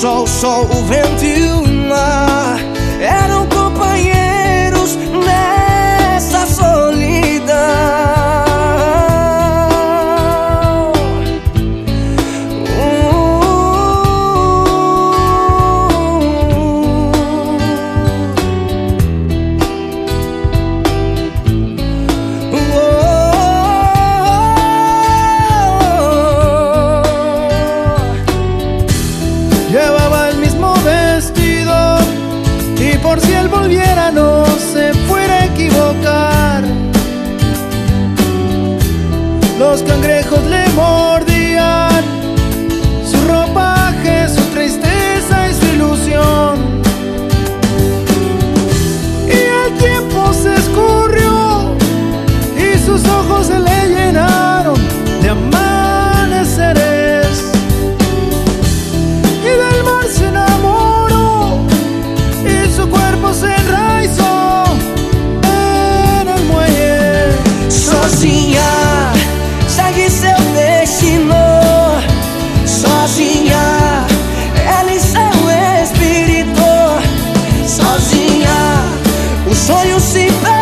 sol, sol, o vento e o mar. él volviera no se fuera a equivocar. Los cangrejos le mor O sonho se perdeu